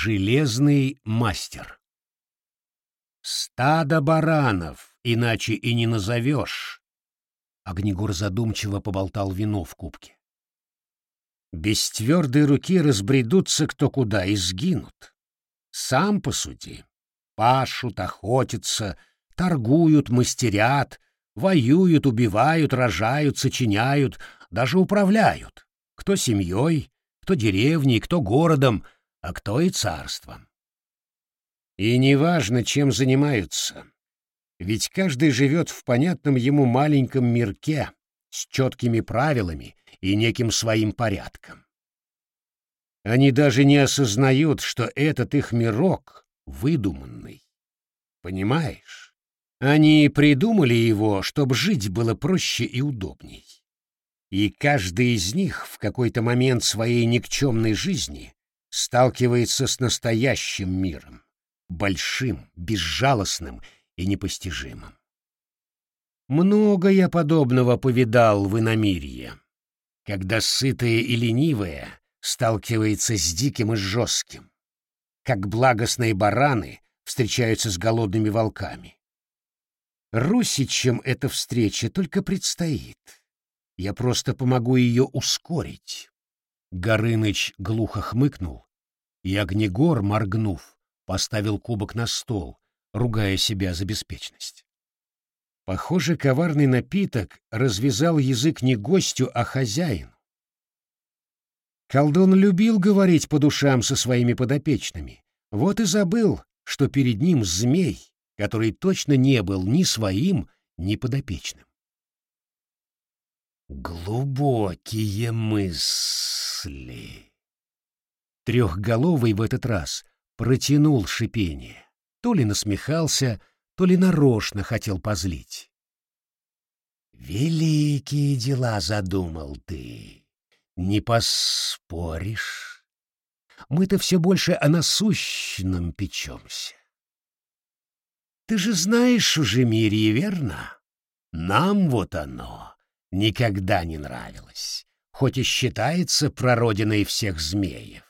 Железный мастер. Стадо баранов, иначе и не назовешь. Огнегор задумчиво поболтал вино в кубке. Без твердой руки разбредутся кто куда и сгинут. Сам посуди. Пашут, охотятся, торгуют, мастерят, воюют, убивают, рожают, сочиняют, даже управляют. Кто семьей, кто деревней, кто городом, а кто и царством. И неважно, чем занимаются, ведь каждый живет в понятном ему маленьком мирке с четкими правилами и неким своим порядком. Они даже не осознают, что этот их мирок выдуманный. Понимаешь? Они придумали его, чтобы жить было проще и удобней. И каждый из них в какой-то момент своей никчемной жизни сталкивается с настоящим миром, большим, безжалостным и непостижимым. Много я подобного повидал в иномирье, когда сытое и ленивое сталкивается с диким и жестким, как благостные бараны встречаются с голодными волками. Русичам эта встреча только предстоит. Я просто помогу ее ускорить. Горыныч глухо хмыкнул, и Огнегор, моргнув, поставил кубок на стол, ругая себя за беспечность. Похоже, коварный напиток развязал язык не гостю, а хозяину. Колдун любил говорить по душам со своими подопечными, вот и забыл, что перед ним змей, который точно не был ни своим, ни подопечным. Глубокие мысли. Трехголовый в этот раз протянул шипение. То ли насмехался, то ли нарочно хотел позлить. «Великие дела задумал ты, не поспоришь. Мы-то все больше о насущном печемся. Ты же знаешь уже мире, верно? Нам вот оно никогда не нравилось, хоть и считается прародиной всех змеев.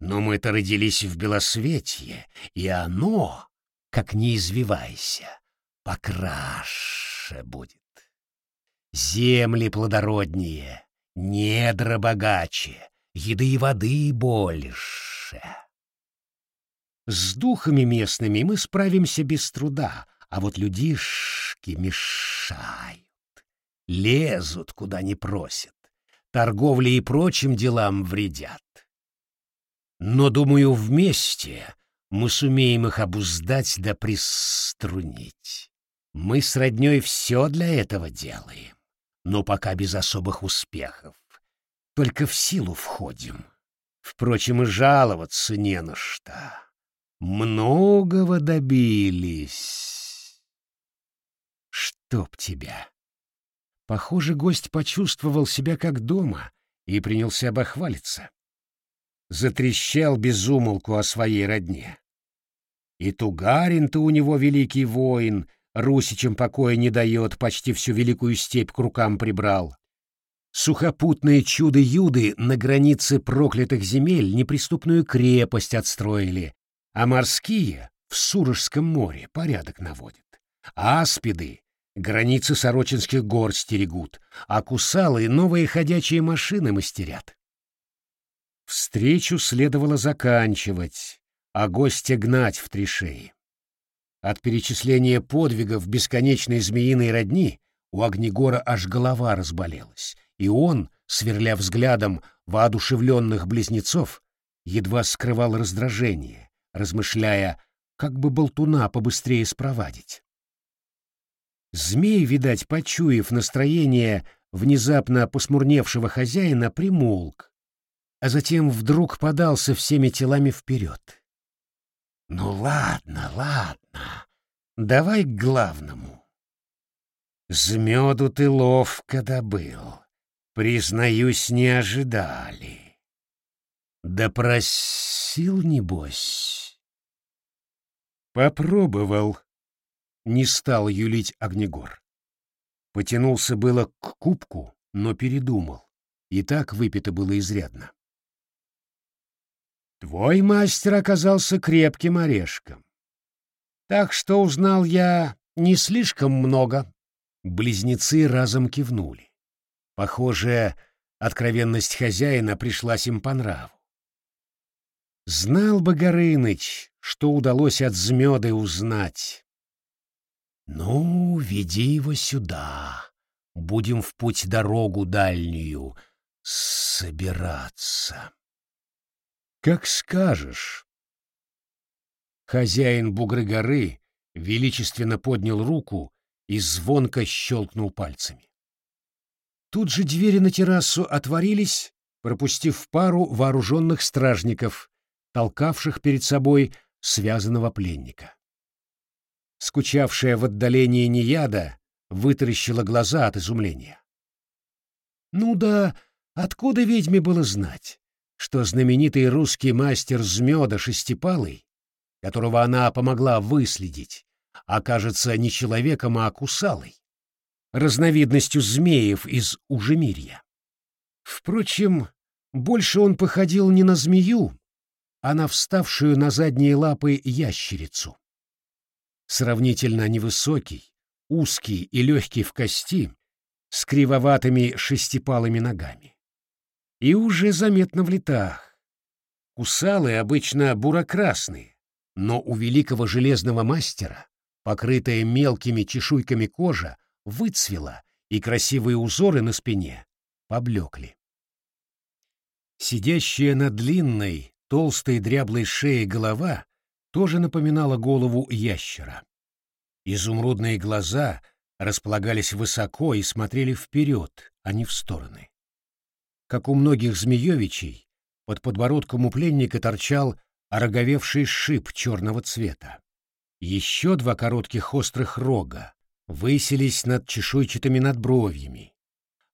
Но мы-то родились в Белосветье, и оно как не извивайся, покраше будет. Земли плодороднее, недра богаче, еды и воды больше. С духами местными мы справимся без труда, а вот людишки мешают, лезут, куда не просят, торговле и прочим делам вредят. Но, думаю, вместе мы сумеем их обуздать да приструнить. Мы с роднёй все для этого делаем, но пока без особых успехов. Только в силу входим. Впрочем, и жаловаться не на что. Многого добились. Чтоб тебя. Похоже, гость почувствовал себя как дома и принялся обохвалиться. Затрещал безумолку о своей родне. И Тугарин-то у него великий воин, русичам покоя не дает, почти всю великую степь к рукам прибрал. Сухопутные чуды-юды на границе проклятых земель неприступную крепость отстроили, а морские в Сурожском море порядок наводят. Аспиды границы Сорочинских гор стерегут, а кусалы новые ходячие машины мастерят. Встречу следовало заканчивать, а гостя гнать в три шеи. От перечисления подвигов бесконечной змеиной родни у Огнегора аж голова разболелась, и он, сверля взглядом воодушевленных близнецов, едва скрывал раздражение, размышляя, как бы болтуна побыстрее спровадить. Змей, видать, почуяв настроение внезапно посмурневшего хозяина, примолк, а затем вдруг подался всеми телами вперед. Ну ладно, ладно, давай к главному. С ты ловко добыл, признаюсь, не ожидали. Да просил, небось. Попробовал, не стал юлить Огнегор. Потянулся было к кубку, но передумал. И так выпито было изрядно. Твой мастер оказался крепким орешком. Так что узнал я не слишком много. Близнецы разом кивнули. Похоже, откровенность хозяина пришлась им по нраву. Знал бы Горыныч, что удалось от Змёды узнать. «Ну, веди его сюда. Будем в путь дорогу дальнюю собираться». «Как скажешь». Хозяин Бугры горы величественно поднял руку и звонко щелкнул пальцами. Тут же двери на террасу отворились, пропустив пару вооруженных стражников, толкавших перед собой связанного пленника. Скучавшая в отдалении Нияда вытаращила глаза от изумления. Ну да, откуда ведьме было знать, что знаменитый русский мастер Змёда Шестипалый, которого она помогла выследить, окажется не человеком, а кусалой, разновидностью змеев из Ужемирья. Впрочем, больше он походил не на змею, а на вставшую на задние лапы ящерицу. Сравнительно невысокий, узкий и легкий в кости, с кривоватыми шестипалыми ногами. И уже заметно в летах. Кусалы обычно бурокрасные, но у великого железного мастера, покрытая мелкими чешуйками кожа, выцвела, и красивые узоры на спине поблекли. Сидящая на длинной, Толстая дряблой шея голова тоже напоминала голову ящера. Изумрудные глаза располагались высоко и смотрели вперед, а не в стороны. Как у многих змеевичей, под подбородком у пленника торчал ороговевший шип черного цвета. Еще два коротких острых рога высились над чешуйчатыми надбровьями,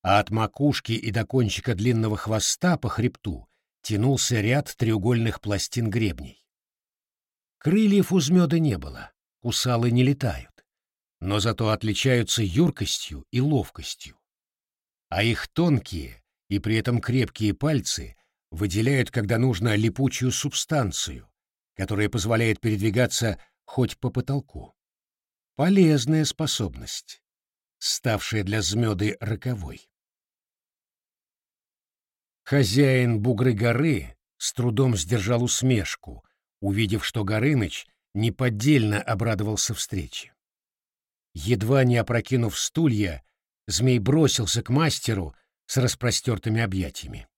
а от макушки и до кончика длинного хвоста по хребту тянулся ряд треугольных пластин гребней. Крыльев у змеда не было, кусалы не летают, но зато отличаются юркостью и ловкостью. А их тонкие и при этом крепкие пальцы выделяют, когда нужно, липучую субстанцию, которая позволяет передвигаться хоть по потолку. Полезная способность, ставшая для змеды роковой. Хозяин Бугры горы с трудом сдержал усмешку, увидев, что Горыныч неподдельно обрадовался встрече. Едва не опрокинув стулья, змей бросился к мастеру с распростертыми объятиями.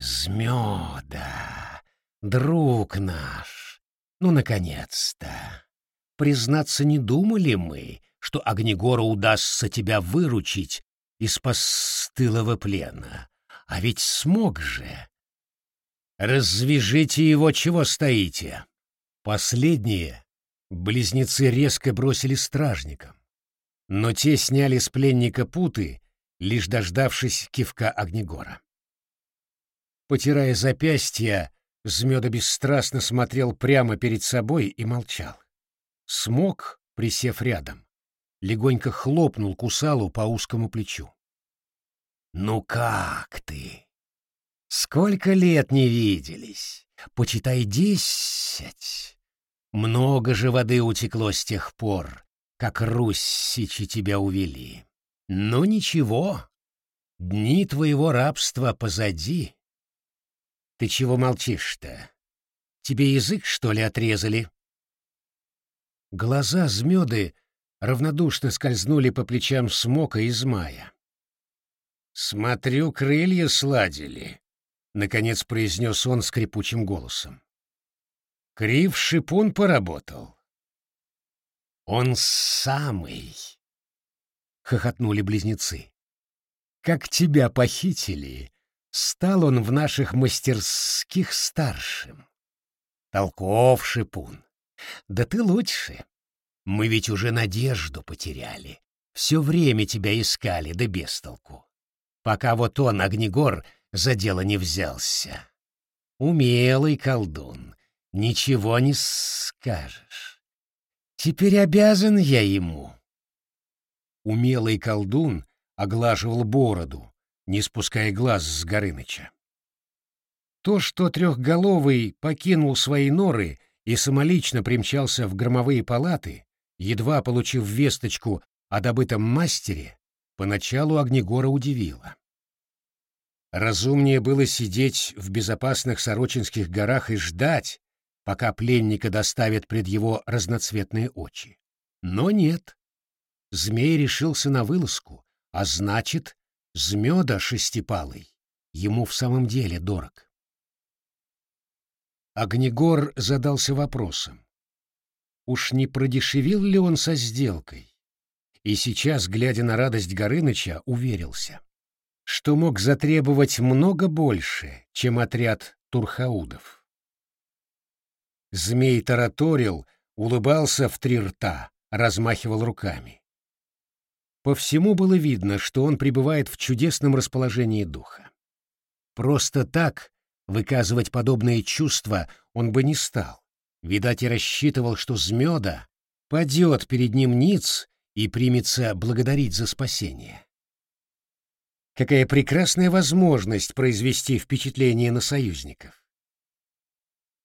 «Змеда, друг наш, ну, наконец-то! Признаться, не думали мы, что Огнегору удастся тебя выручить из постылого плена. А ведь смог же. Развяжите его, чего стоите. Последние близнецы резко бросили стражникам. Но те сняли с пленника путы, лишь дождавшись кивка Огнегора. Потирая запястья, Змеда бесстрастно смотрел прямо перед собой и молчал. Смог, присев рядом, легонько хлопнул кусалу по узкому плечу. «Ну как ты? Сколько лет не виделись? Почитай десять. Много же воды утекло с тех пор, как руссичи тебя увели. Но ничего, дни твоего рабства позади. Ты чего молчишь-то? Тебе язык, что ли, отрезали?» Глаза змеды равнодушно скользнули по плечам смока и змая. «Смотрю, крылья сладили», — наконец произнес он скрипучим голосом. Крив шипун поработал. «Он самый!» — хохотнули близнецы. «Как тебя похитили, стал он в наших мастерских старшим. Толков шипун. Да ты лучше. Мы ведь уже надежду потеряли. Все время тебя искали, да без толку пока вот он, Огнегор, за дело не взялся. Умелый колдун, ничего не скажешь. Теперь обязан я ему. Умелый колдун оглаживал бороду, не спуская глаз с Горыныча. То, что трехголовый покинул свои норы и самолично примчался в громовые палаты, едва получив весточку о добытом мастере, поначалу Огнегора удивило. Разумнее было сидеть в безопасных Сорочинских горах и ждать, пока пленника доставят пред его разноцветные очи. Но нет. Змей решился на вылазку, а значит, змеда шестипалый ему в самом деле дорог. Огнегор задался вопросом. Уж не продешевил ли он со сделкой? И сейчас, глядя на радость Горыныча, уверился, что мог затребовать много больше, чем отряд турхаудов. Змей тараторил, улыбался в три рта, размахивал руками. По всему было видно, что он пребывает в чудесном расположении духа. Просто так выказывать подобные чувства он бы не стал. Видать, и рассчитывал, что Змеда падет перед ним ниц и примется благодарить за спасение. Какая прекрасная возможность произвести впечатление на союзников.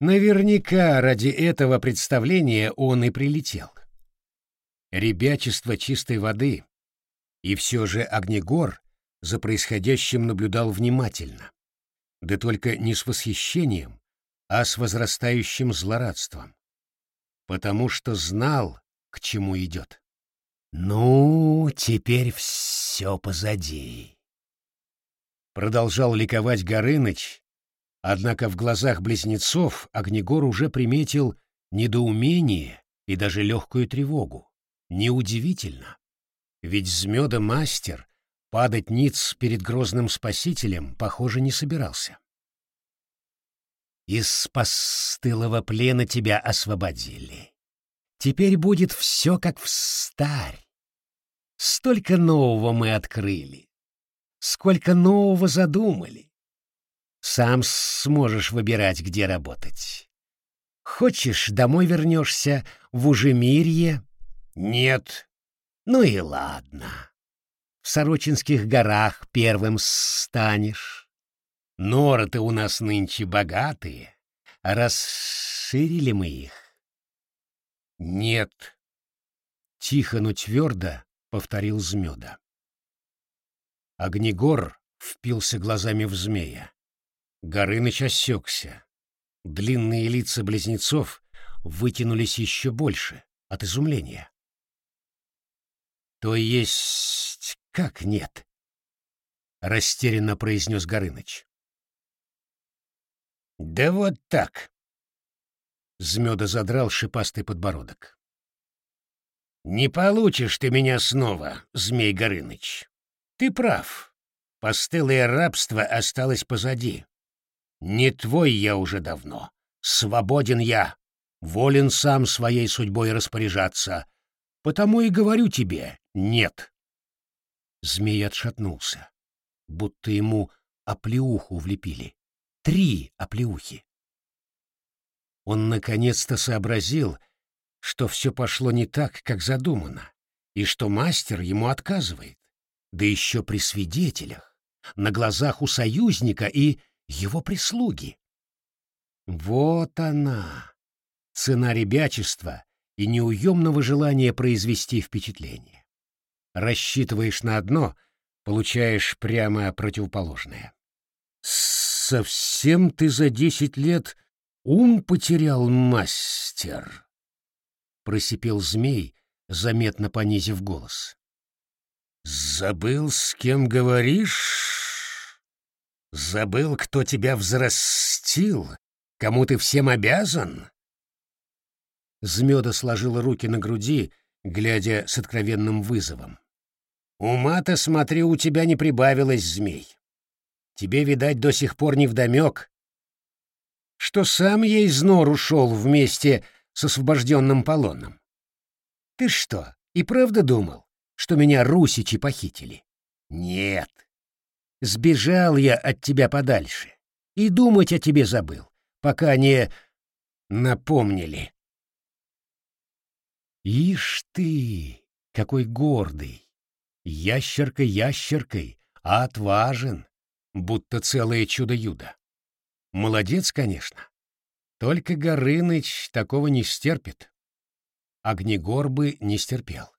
Наверняка ради этого представления он и прилетел. Ребячество чистой воды, и все же Огнегор за происходящим наблюдал внимательно да только не с восхищением, а с возрастающим злорадством, потому что знал, к чему идет. «Ну, теперь все позади», — продолжал ликовать Горыныч, однако в глазах близнецов Огнегор уже приметил недоумение и даже легкую тревогу. Неудивительно, ведь Змеда мастер Падать ниц перед грозным спасителем, похоже, не собирался. Из постылого плена тебя освободили. Теперь будет все как в старь. Столько нового мы открыли. Сколько нового задумали. Сам сможешь выбирать, где работать. Хочешь, домой вернешься, в Ужемирье? Нет. Ну и ладно в Сорочинских горах первым станешь. Норы-то у нас нынче богатые, расширили мы их. Нет. Тихо, но твердо повторил Змеда. Огнегор впился глазами в змея. Горыныч осекся. Длинные лица близнецов вытянулись еще больше от изумления. То есть как нет? Растерянно произнес Горыныч. Да вот так. Змеда задрал шипастый подбородок. Не получишь ты меня снова, Змей Горыныч. Ты прав. Постылое рабство осталось позади. Не твой я уже давно. Свободен я. Волен сам своей судьбой распоряжаться. Потому и говорю тебе «нет». Змей отшатнулся, будто ему оплеуху влепили. Три оплеухи. Он наконец-то сообразил, что все пошло не так, как задумано, и что мастер ему отказывает, да еще при свидетелях, на глазах у союзника и его прислуги. Вот она, цена ребячества и неуемного желания произвести впечатление. Рассчитываешь на одно, получаешь прямо противоположное. «Совсем ты за десять лет ум потерял, мастер!» — просипел змей, заметно понизив голос. «Забыл, с кем говоришь? Забыл, кто тебя взрастил? Кому ты всем обязан?» Змеда сложила руки на груди, глядя с откровенным вызовом. «Ума-то, смотри, у тебя не прибавилось, змей. Тебе, видать, до сих пор не вдомек, что сам я из нор ушел вместе с освобожденным полоном. Ты что, и правда думал, что меня русичи похитили? Нет. Сбежал я от тебя подальше и думать о тебе забыл, пока не напомнили. Ишь ты, какой гордый! Ящерка ящеркой, а отважен, будто целое чудо-юдо. Молодец, конечно. Только Горыныч такого не стерпит. Огнегор бы не стерпел.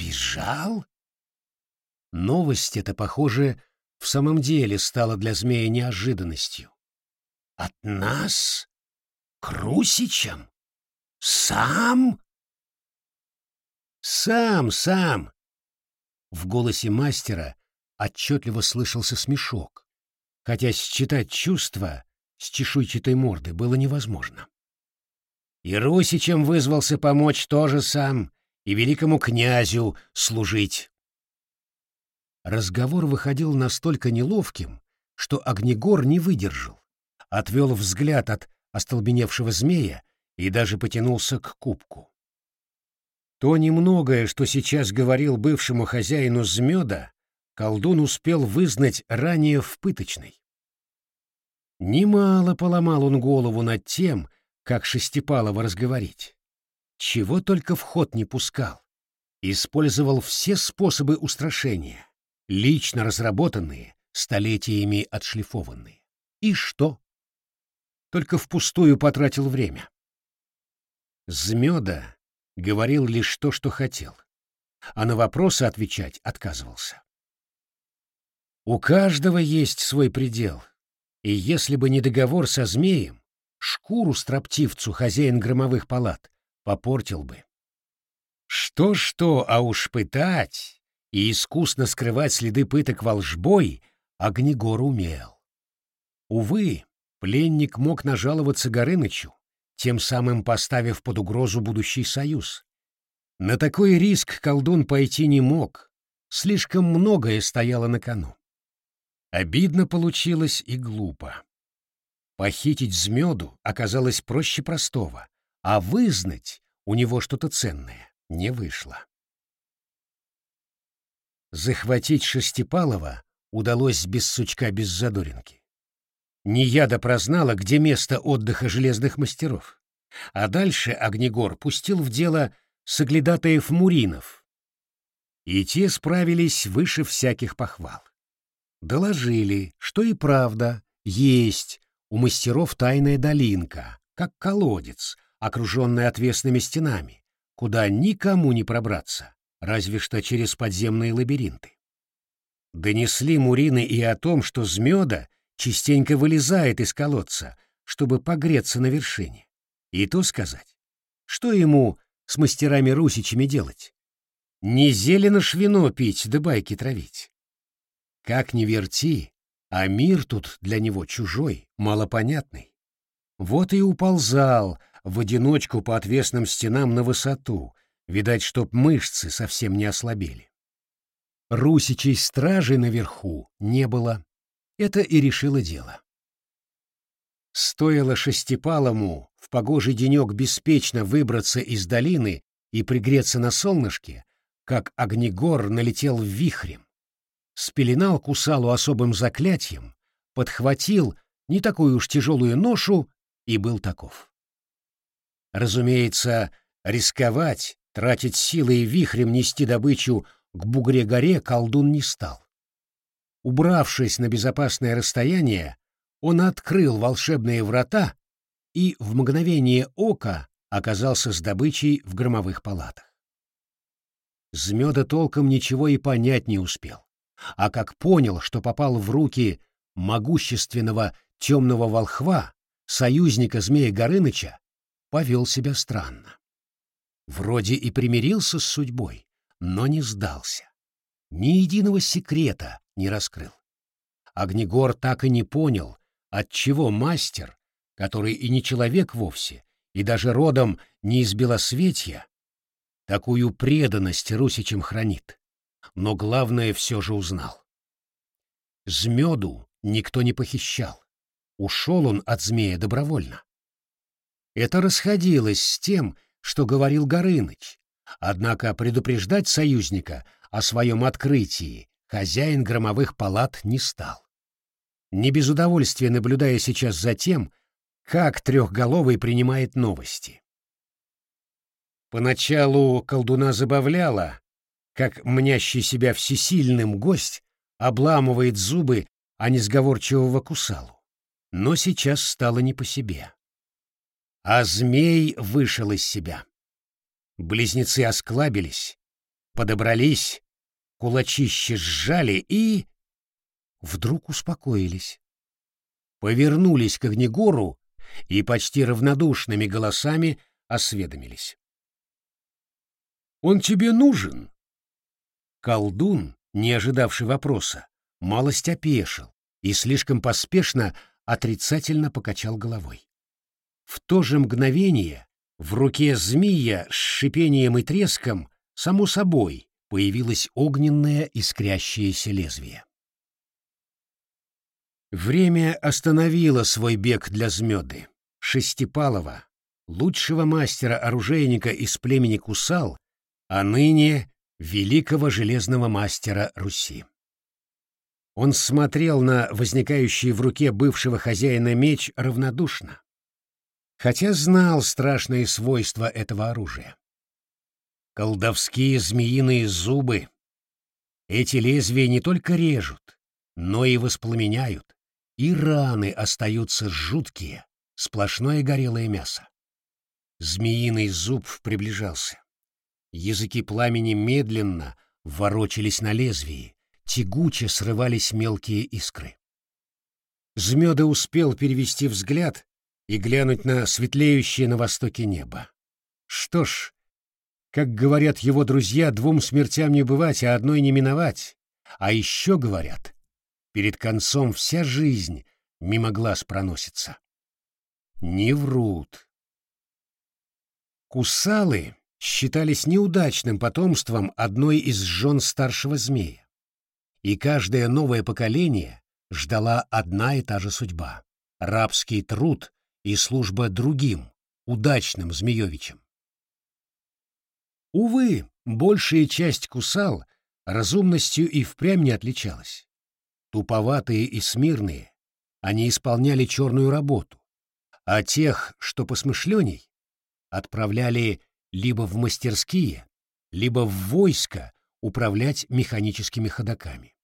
Сбежал? Новость эта, похоже, в самом деле стала для змея неожиданностью. От нас? К Русичам? Сам? Сам, сам. В голосе мастера отчетливо слышался смешок, хотя считать чувства с чешуйчатой морды было невозможно. И Русичем вызвался помочь тоже сам, и великому князю служить. Разговор выходил настолько неловким, что Огнегор не выдержал, отвел взгляд от остолбеневшего змея и даже потянулся к кубку. То немногое, что сейчас говорил бывшему хозяину змеда, колдун успел вызнать ранее в пыточной. Немало поломал он голову над тем, как Шестипалова разговорить. Чего только в ход не пускал. Использовал все способы устрашения, лично разработанные, столетиями отшлифованные. И что? Только впустую потратил время. Змеда говорил лишь то, что хотел, а на вопросы отвечать отказывался. У каждого есть свой предел, и если бы не договор со змеем, шкуру строптивцу хозяин громовых палат попортил бы. Что-что, а уж пытать и искусно скрывать следы пыток волжбой Огнегор умел. Увы, пленник мог нажаловаться Горынычу, тем самым поставив под угрозу будущий союз. На такой риск колдун пойти не мог, слишком многое стояло на кону. Обидно получилось и глупо. Похитить змеду оказалось проще простого, а вызнать у него что-то ценное не вышло. Захватить Шестипалова удалось без сучка, без задоринки. Нияда прознала, где место отдыха железных мастеров, а дальше Огнегор пустил в дело соглядатаев Муринов. И те справились выше всяких похвал доложили, что и правда есть у мастеров тайная долинка, как колодец, окруженный отвесными стенами, куда никому не пробраться, разве что через подземные лабиринты. Донесли Мурины и о том, что Змеда частенько вылезает из колодца, чтобы погреться на вершине. И то сказать, что ему с мастерами-русичами делать? Не зелено ж вино пить да байки травить. Как ни верти, а мир тут для него чужой, малопонятный. Вот и уползал в одиночку по отвесным стенам на высоту, видать, чтоб мышцы совсем не ослабели. Русичей стражи наверху не было. Это и решило дело. Стоило шестипалому в погожий денек беспечно выбраться из долины и пригреться на солнышке, как огнегор налетел вихрем, спеленал кусалу особым заклятием, подхватил не такую уж тяжелую ношу и был таков. Разумеется, рисковать, тратить силы и вихрем нести добычу к Бугре-горе колдун не стал. Убравшись на безопасное расстояние, он открыл волшебные врата и в мгновение ока оказался с добычей в громовых палатах. Змеда толком ничего и понять не успел а как понял, что попал в руки могущественного темного волхва, союзника змея Горыныча, повел себя странно. Вроде и примирился с судьбой, но не сдался. Ни единого секрета не раскрыл. Огнегор так и не понял, отчего мастер, который и не человек вовсе, и даже родом не из Белосветья, такую преданность русичам хранит но главное все же узнал. Змеду никто не похищал. Ушел он от змея добровольно. Это расходилось с тем, что говорил Горыныч, однако предупреждать союзника о своем открытии хозяин громовых палат не стал. Не без удовольствия наблюдая сейчас за тем, как трехголовый принимает новости. Поначалу колдуна забавляла, как мнящий себя всесильным гость обламывает зубы а не сговорчивого кусалу. Но сейчас стало не по себе. А змей вышел из себя. Близнецы осклабились, подобрались, кулачище сжали и... Вдруг успокоились. Повернулись к Огнегору и почти равнодушными голосами осведомились. «Он тебе нужен?» Колдун, не ожидавший вопроса, малость опешил и слишком поспешно отрицательно покачал головой. В то же мгновение в руке змея с шипением и треском, само собой, появилось огненное искрящееся лезвие. Время остановило свой бег для Змёды. Шестипалова, лучшего мастера-оружейника из племени Кусал, а ныне великого железного мастера Руси. Он смотрел на возникающий в руке бывшего хозяина меч равнодушно, хотя знал страшные свойства этого оружия. Колдовские змеиные зубы. Эти лезвия не только режут, но и воспламеняют, и раны остаются жуткие, сплошное горелое мясо. Змеиный зуб приближался. Языки пламени медленно ворочались на лезвии, тягуче срывались мелкие искры. Змеда успел перевести взгляд и глянуть на светлеющее на востоке небо. Что ж, как говорят его друзья, двум смертям не бывать, а одной не миновать. А еще говорят, перед концом вся жизнь мимо глаз проносится. Не врут. Кусалы считались неудачным потомством одной из жен старшего змея. И каждое новое поколение ждала одна и та же судьба — рабский труд и служба другим, удачным змеевичам. Увы, большая часть кусал разумностью и впрямь не отличалась. Туповатые и смирные, они исполняли черную работу, а тех, что посмышленней, отправляли либо в мастерские, либо в войско управлять механическими ходоками.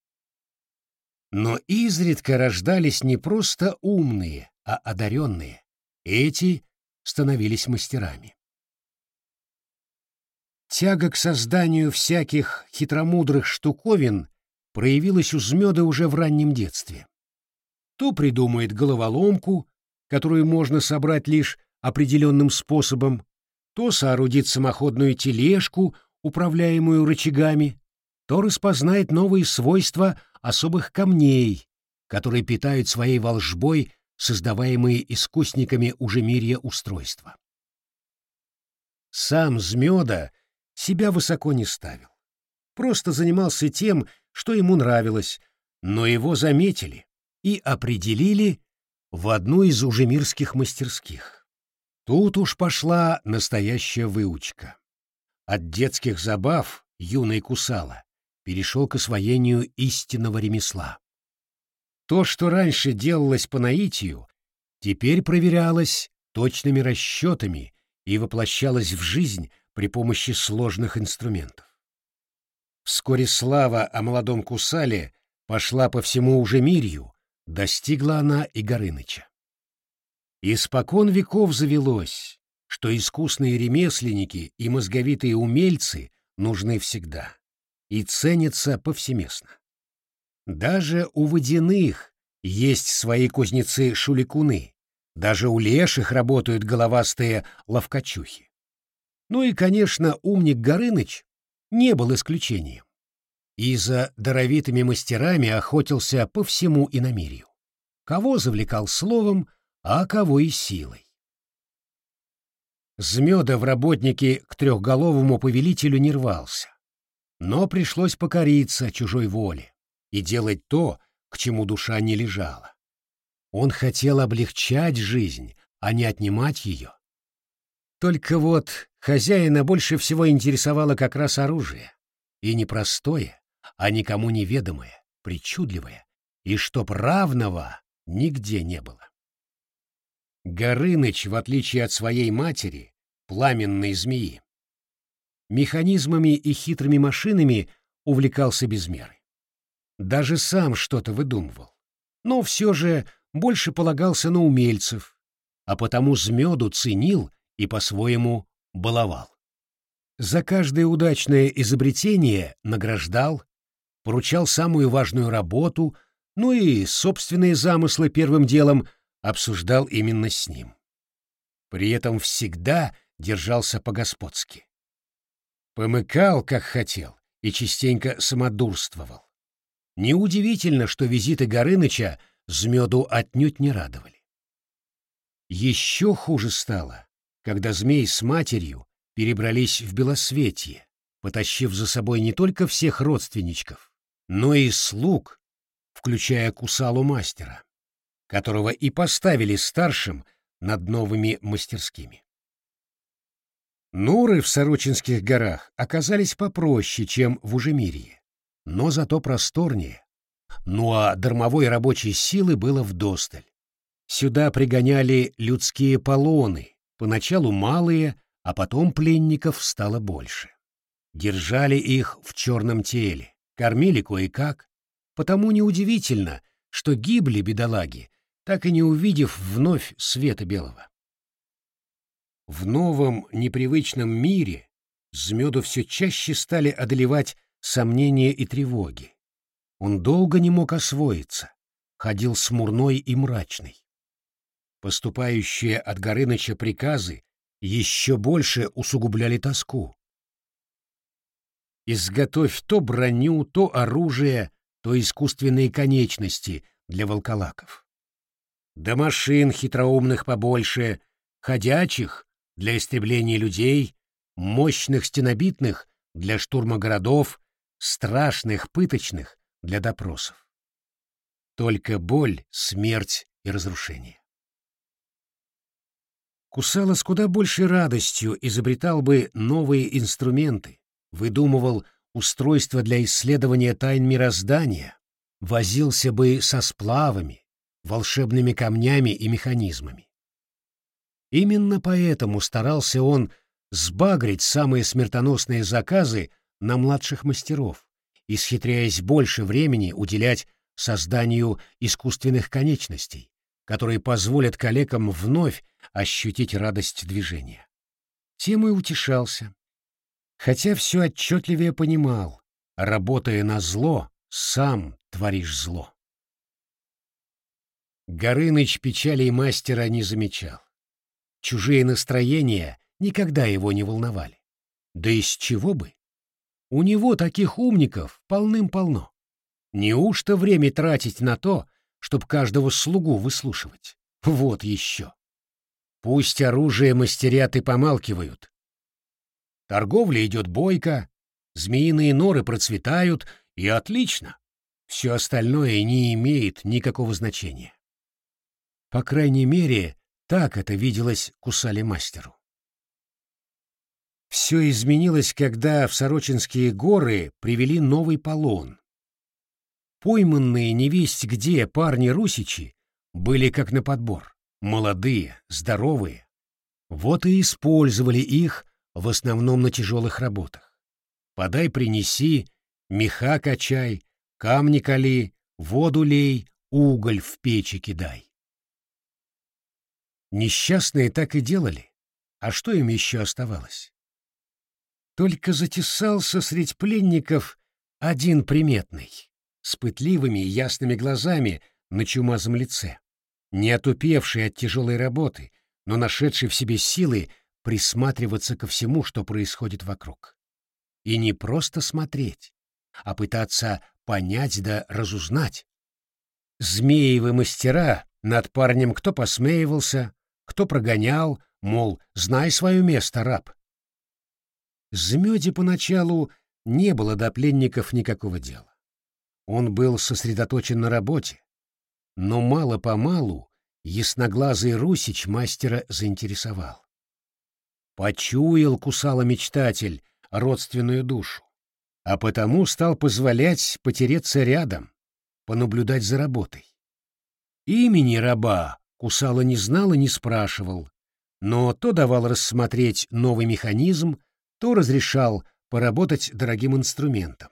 Но изредка рождались не просто умные, а одаренные. Эти становились мастерами. Тяга к созданию всяких хитромудрых штуковин проявилась у Змеда уже в раннем детстве. То придумает головоломку, которую можно собрать лишь определенным способом, то соорудит самоходную тележку, управляемую рычагами, то распознает новые свойства особых камней, которые питают своей волжбой создаваемые искусниками уже мирья устройства. Сам Змеда себя высоко не ставил. Просто занимался тем, что ему нравилось, но его заметили и определили в одну из ужемирских мастерских. Тут уж пошла настоящая выучка. От детских забав юный кусала перешел к освоению истинного ремесла. То, что раньше делалось по наитию, теперь проверялось точными расчетами и воплощалось в жизнь при помощи сложных инструментов. Вскоре слава о молодом Кусале пошла по всему уже мирью, достигла она и Горыныча. Испокон веков завелось, что искусные ремесленники и мозговитые умельцы нужны всегда и ценятся повсеместно. Даже у водяных есть свои кузнецы-шуликуны, даже у леших работают головастые ловкачухи. Ну и, конечно, умник Горыныч не был исключением. И за даровитыми мастерами охотился по всему иномирью. Кого завлекал словом, а кого и силой. Змеда в работнике к трехголовому повелителю не рвался. Но пришлось покориться чужой воле и делать то, к чему душа не лежала. Он хотел облегчать жизнь, а не отнимать ее. Только вот хозяина больше всего интересовало как раз оружие. И не простое, а никому неведомое, причудливое, и чтоб равного нигде не было. Горыныч, в отличие от своей матери, пламенной змеи, механизмами и хитрыми машинами увлекался без меры. Даже сам что-то выдумывал. но все же больше полагался на умельцев, а потому Змеду ценил и по-своему баловал. За каждое удачное изобретение награждал, поручал самую важную работу, ну и собственные замыслы первым делом обсуждал именно с ним. При этом всегда держался по-господски. Помыкал, как хотел, и частенько самодурствовал. Неудивительно, что визиты Горыныча Змеду отнюдь не радовали. Еще хуже стало, когда змей с матерью перебрались в Белосветье, потащив за собой не только всех родственничков, но и слуг, включая кусалу мастера, которого и поставили старшим над новыми мастерскими. Нуры в Сорочинских горах оказались попроще, чем в Ужемирье, но зато просторнее. Ну а дармовой рабочей силы было вдосталь. Сюда пригоняли людские полоны, поначалу малые, а потом пленников стало больше. Держали их в черном теле, кормили кое-как, потому неудивительно, что гибли бедолаги, так и не увидев вновь света белого. В новом непривычном мире Змеду все чаще стали одолевать сомнения и тревоги. Он долго не мог освоиться, ходил смурной и мрачный. Поступающие от Горыныча приказы еще больше усугубляли тоску. Изготовь то броню, то оружие, то искусственные конечности для волколаков. Да машин хитроумных побольше, ходячих для истребления людей, мощных стенобитных для штурма городов, страшных пыточных для допросов. Только боль, смерть и разрушение. Кусала с куда большей радостью изобретал бы новые инструменты, выдумывал устройства для исследования тайн мироздания, возился бы со сплавами, волшебными камнями и механизмами. Именно поэтому старался он сбагрить самые смертоносные заказы на младших мастеров, исхитряясь больше времени уделять созданию искусственных конечностей, которые позволят коллегам вновь ощутить радость движения. Тем и утешался. Хотя все отчетливее понимал, работая на зло, сам творишь зло. Горыныч печалей мастера не замечал. Чужие настроения никогда его не волновали. Да из чего бы? У него таких умников полным-полно. Неужто время тратить на то, чтобы каждого слугу выслушивать? Вот еще. Пусть оружие мастерят и помалкивают. Торговля идет бойко, змеиные норы процветают, и отлично. Все остальное не имеет никакого значения. По крайней мере, так это виделось Кусали мастеру. Все изменилось, когда в Сорочинские горы привели новый полон. Пойманные невесть где парни-русичи были как на подбор, молодые, здоровые. Вот и использовали их в основном на тяжелых работах. Подай принеси, меха качай, камни кали, воду лей, уголь в печи кидай. Несчастные так и делали. А что им еще оставалось? Только затесался средь пленников один приметный, с пытливыми и ясными глазами на чумазом лице, не отупевший от тяжелой работы, но нашедший в себе силы присматриваться ко всему, что происходит вокруг. И не просто смотреть, а пытаться понять да разузнать. Змеевы мастера над парнем кто посмеивался, кто прогонял, мол, знай свое место, раб. Змеде поначалу не было до пленников никакого дела. Он был сосредоточен на работе, но мало-помалу ясноглазый Русич мастера заинтересовал. Почуял кусала мечтатель родственную душу, а потому стал позволять потереться рядом, понаблюдать за работой. Имени раба Кусала не знал и не спрашивал, но то давал рассмотреть новый механизм, то разрешал поработать дорогим инструментом.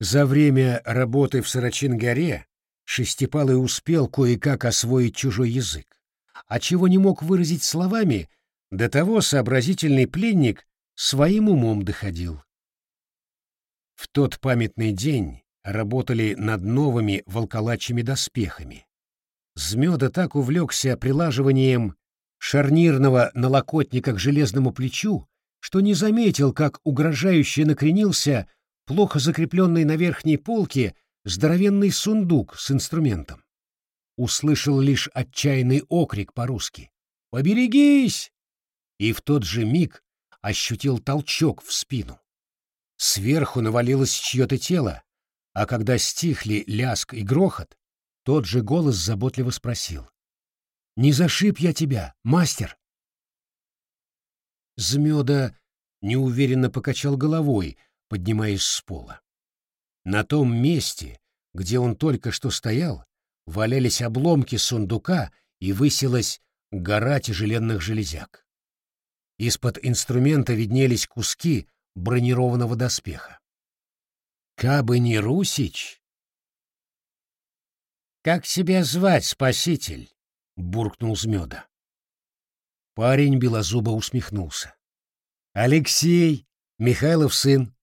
За время работы в Сорочин-горе Шестипалый успел кое-как освоить чужой язык, а чего не мог выразить словами, до того сообразительный пленник своим умом доходил. В тот памятный день работали над новыми волколачьими доспехами. Змеда так увлекся прилаживанием шарнирного налокотника к железному плечу, что не заметил, как угрожающе накренился плохо закрепленный на верхней полке здоровенный сундук с инструментом. Услышал лишь отчаянный окрик по-русски «Поберегись!» и в тот же миг ощутил толчок в спину. Сверху навалилось чье-то тело, а когда стихли ляск и грохот, тот же голос заботливо спросил. «Не зашиб я тебя, мастер?» Змеда неуверенно покачал головой, поднимаясь с пола. На том месте, где он только что стоял, валялись обломки сундука и высилась гора тяжеленных железяк. Из-под инструмента виднелись куски бронированного доспеха. Кабы не Русич... «Как себя звать, спаситель?» — буркнул Змеда. Парень белозубо усмехнулся. «Алексей, Михайлов сын».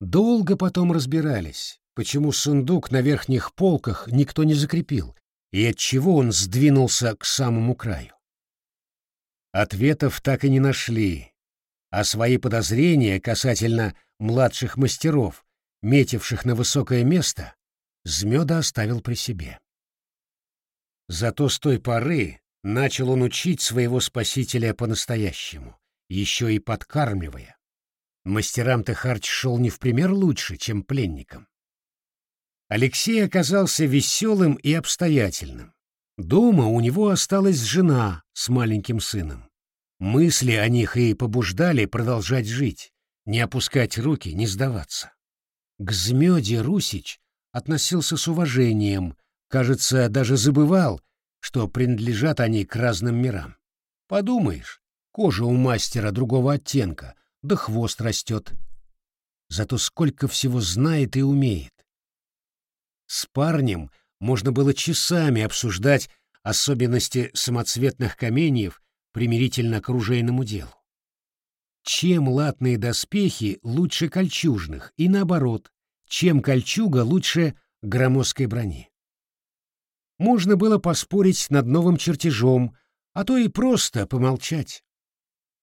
Долго потом разбирались, почему сундук на верхних полках никто не закрепил, и отчего он сдвинулся к самому краю. Ответов так и не нашли, а свои подозрения касательно младших мастеров, метивших на высокое место, Змеда оставил при себе. Зато с той поры начал он учить своего спасителя по-настоящему, еще и подкармливая. Мастерам-то харч шел не в пример лучше, чем пленникам. Алексей оказался веселым и обстоятельным. Дома у него осталась жена с маленьким сыном. Мысли о них и побуждали продолжать жить, не опускать руки, не сдаваться. К Змёде Русич относился с уважением, кажется, даже забывал, что принадлежат они к разным мирам. Подумаешь, кожа у мастера другого оттенка, да хвост растет. Зато сколько всего знает и умеет. С парнем можно было часами обсуждать особенности самоцветных каменьев примирительно к оружейному делу. Чем латные доспехи лучше кольчужных и наоборот, чем кольчуга лучше громоздкой брони. Можно было поспорить над новым чертежом, а то и просто помолчать.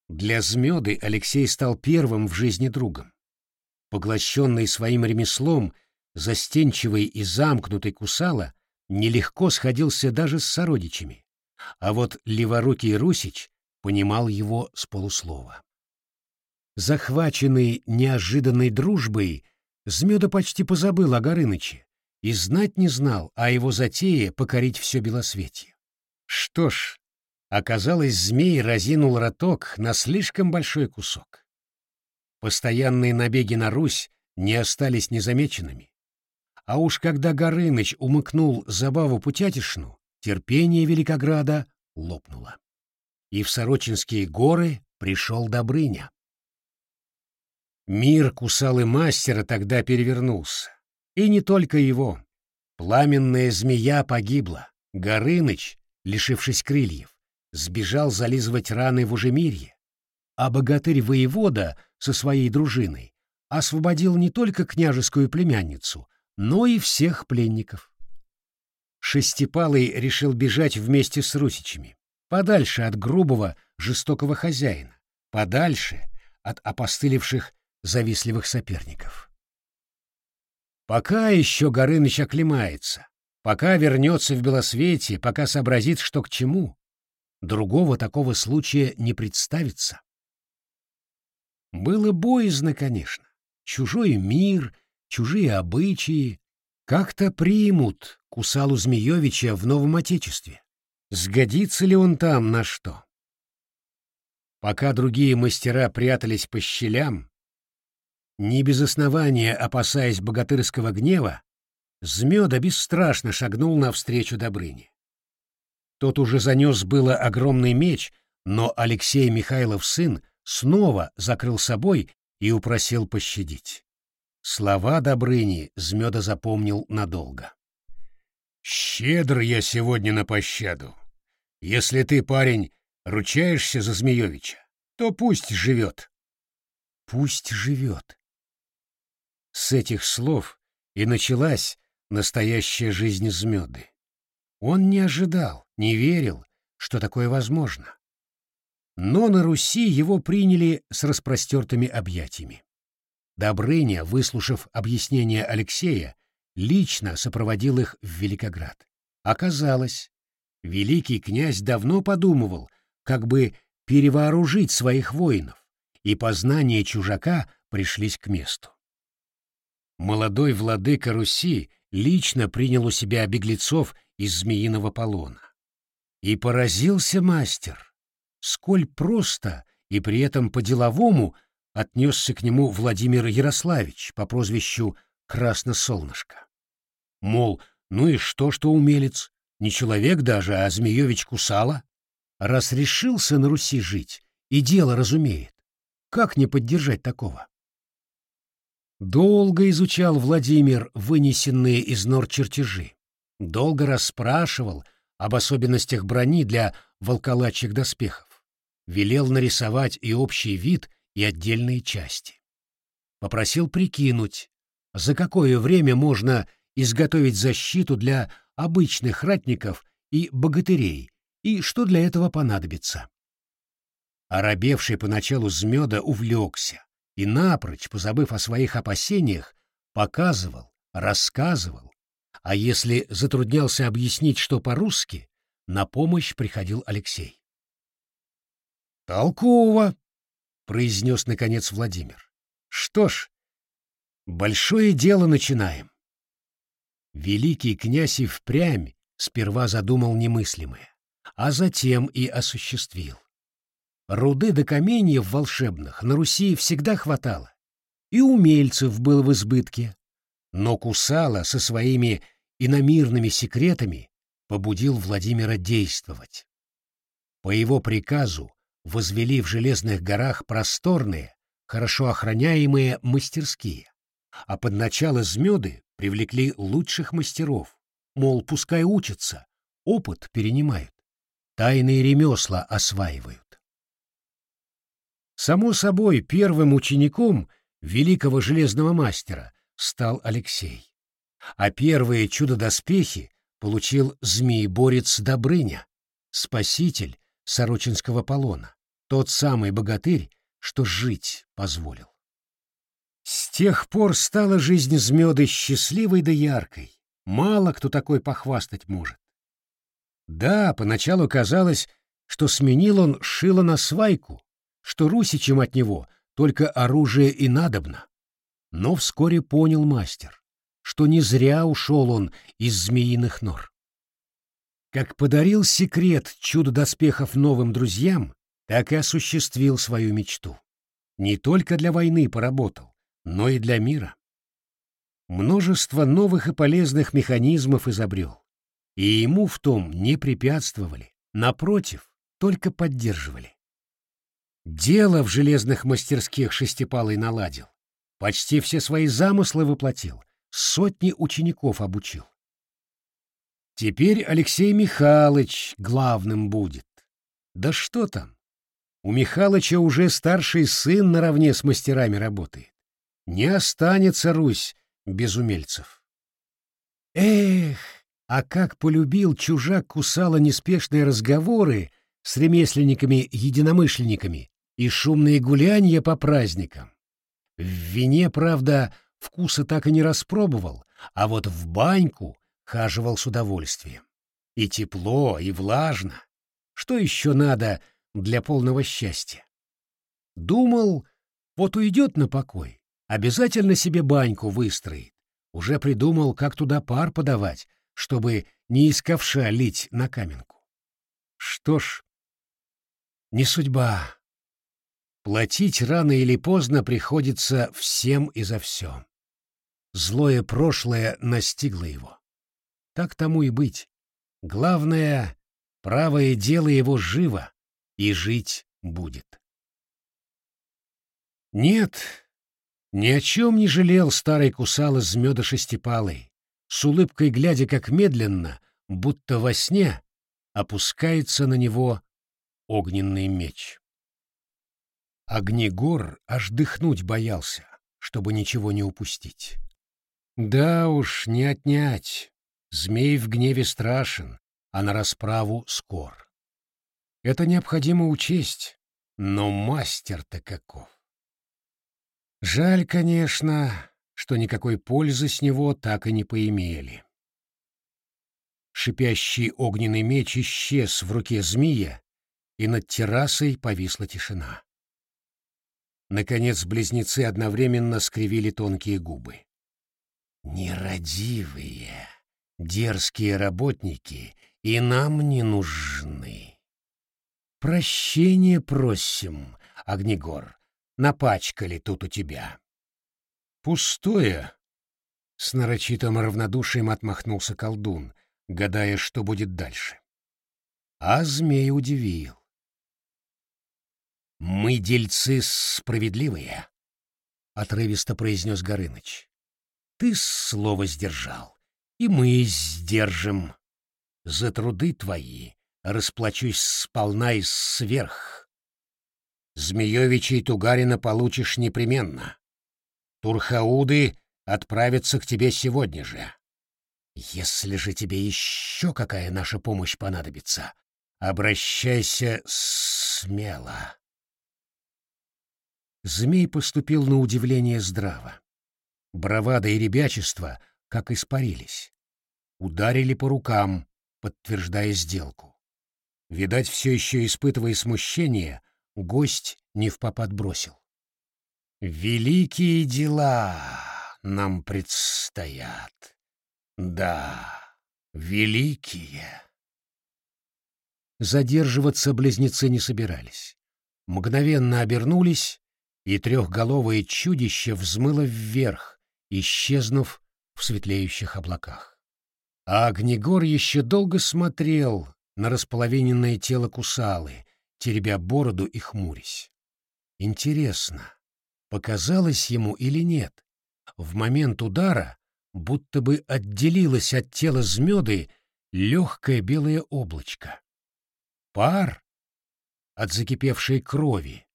Для Змеды Алексей стал первым в жизни другом. Поглощенный своим ремеслом, застенчивый и замкнутый кусала нелегко сходился даже с сородичами а вот леворукий Русич понимал его с полуслова. Захваченный неожиданной дружбой, Змеда почти позабыл о Горыныче и знать не знал о его затее покорить все белосветье. Что ж, оказалось, змей разинул роток на слишком большой кусок. Постоянные набеги на Русь не остались незамеченными. А уж когда Горыныч умыкнул забаву путятишну, терпение Великограда лопнуло. И в Сорочинские горы пришел Добрыня. Мир кусал и мастера тогда перевернулся. И не только его. Пламенная змея погибла. Горыныч, лишившись крыльев, сбежал зализывать раны в Ужемирье. А богатырь-воевода со своей дружиной освободил не только княжескую племянницу, но и всех пленников. Шестипалый решил бежать вместе с русичами, подальше от грубого, жестокого хозяина, подальше от опостылевших, завистливых соперников. Пока еще Горыныч оклемается, пока вернется в Белосвете, пока сообразит, что к чему, другого такого случая не представится. Было боязно, конечно. Чужой мир, чужие обычаи, как-то примут Кусалу Змеевича в новом отечестве. Сгодится ли он там на что? Пока другие мастера прятались по щелям, не без основания опасаясь богатырского гнева, Змеда бесстрашно шагнул навстречу Добрыне. Тот уже занес было огромный меч, но Алексей Михайлов сын снова закрыл собой и упросил пощадить. Слова Добрыни Змеда запомнил надолго. «Щедр я сегодня на пощаду. Если ты, парень, ручаешься за Змеевича, то пусть живет». «Пусть живет». С этих слов и началась настоящая жизнь Змеды. Он не ожидал, не верил, что такое возможно. Но на Руси его приняли с распростертыми объятиями. Добрыня, выслушав объяснение Алексея, лично сопроводил их в Великоград. Оказалось, великий князь давно подумывал, как бы перевооружить своих воинов, и познания чужака пришлись к месту. Молодой владыка Руси лично принял у себя беглецов из змеиного полона. И поразился мастер, сколь просто и при этом по-деловому отнесся к нему Владимир Ярославич по прозвищу Красносолнышко. Мол, ну и что, что умелец? Не человек даже, а Змеевич кусала. Раз решился на Руси жить и дело разумеет, как не поддержать такого? Долго изучал Владимир вынесенные из нор чертежи. Долго расспрашивал об особенностях брони для волколачьих доспехов. Велел нарисовать и общий вид, и отдельные части. Попросил прикинуть, за какое время можно изготовить защиту для обычных ратников и богатырей, и что для этого понадобится. Оробевший поначалу Змеда увлекся и, напрочь позабыв о своих опасениях, показывал, рассказывал, а если затруднялся объяснить, что по-русски, на помощь приходил Алексей. «Толково!» — произнес, наконец, Владимир. «Что ж, большое дело начинаем». Великий князь и впрямь сперва задумал немыслимое, а затем и осуществил. Руды до каменьев волшебных на Руси всегда хватало, и умельцев было в избытке, но Кусала со своими иномирными секретами побудил Владимира действовать. По его приказу возвели в Железных горах просторные, хорошо охраняемые мастерские, а под начало Змеды привлекли лучших мастеров, мол, пускай учатся, опыт перенимают, тайные ремесла осваивают. Само собой, первым учеником великого железного мастера стал Алексей. А первые чудо-доспехи получил змееборец Добрыня, спаситель Сорочинского полона, тот самый богатырь, что жить позволил. С тех пор стала жизнь Змеды счастливой да яркой. Мало кто такой похвастать может. Да, поначалу казалось, что сменил он шило на свайку, что русичам от него только оружие и надобно. Но вскоре понял мастер, что не зря ушел он из змеиных нор. Как подарил секрет чудо-доспехов новым друзьям, так и осуществил свою мечту. Не только для войны поработал, но и для мира. Множество новых и полезных механизмов изобрел, и ему в том не препятствовали, напротив, только поддерживали. Дело в железных мастерских Шестипалый наладил. Почти все свои замыслы воплотил, сотни учеников обучил. Теперь Алексей Михайлович главным будет. Да что там? У Михалыча уже старший сын наравне с мастерами работает. Не останется Русь без умельцев. Эх, а как полюбил чужак кусала неспешные разговоры с ремесленниками-единомышленниками и шумные гулянья по праздникам. В вине, правда, вкуса так и не распробовал, а вот в баньку хаживал с удовольствием. И тепло, и влажно. Что еще надо для полного счастья? Думал, вот уйдет на покой, обязательно себе баньку выстроит. Уже придумал, как туда пар подавать, чтобы не из ковша лить на каменку. Что ж, не судьба. Платить рано или поздно приходится всем и за все. Злое прошлое настигло его. Так тому и быть. Главное, правое дело его живо, и жить будет. Нет, ни о чем не жалел старый кусал из меда шестипалый. с улыбкой глядя, как медленно, будто во сне, опускается на него огненный меч. Огнегор аж дыхнуть боялся, чтобы ничего не упустить. Да уж, не отнять. Змей в гневе страшен, а на расправу скор. Это необходимо учесть, но мастер-то каков. Жаль, конечно, что никакой пользы с него так и не поимели. Шипящий огненный меч исчез в руке змея, и над террасой повисла тишина. Наконец близнецы одновременно скривили тонкие губы. «Нерадивые, дерзкие работники и нам не нужны. Прощение просим, Огнегор, напачкали тут у тебя». «Пустое!» — с нарочитым равнодушием отмахнулся колдун, гадая, что будет дальше. А змей удивил. «Мы дельцы справедливые», — отрывисто произнес Горыныч. «Ты слово сдержал, и мы сдержим. За труды твои расплачусь сполна и сверх. Змеевича и Тугарина получишь непременно. Турхауды отправятся к тебе сегодня же. Если же тебе еще какая наша помощь понадобится, обращайся смело. Змей поступил на удивление здраво. Бравада и ребячество как испарились. Ударили по рукам, подтверждая сделку. Видать, все еще испытывая смущение, гость не в попад бросил. «Великие дела нам предстоят. Да, великие». Задерживаться близнецы не собирались. Мгновенно обернулись и трехголовое чудище взмыло вверх, исчезнув в светлеющих облаках. А Огнегор еще долго смотрел на располовиненное тело кусалы, теребя бороду и хмурясь. Интересно, показалось ему или нет, в момент удара будто бы отделилось от тела змеды легкое белое облачко. Пар от закипевшей крови,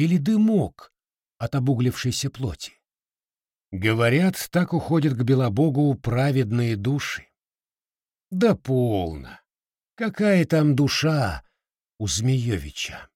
или дымок от обуглившейся плоти. Говорят, так уходят к Белобогу праведные души. Да полно! Какая там душа у Змеевича?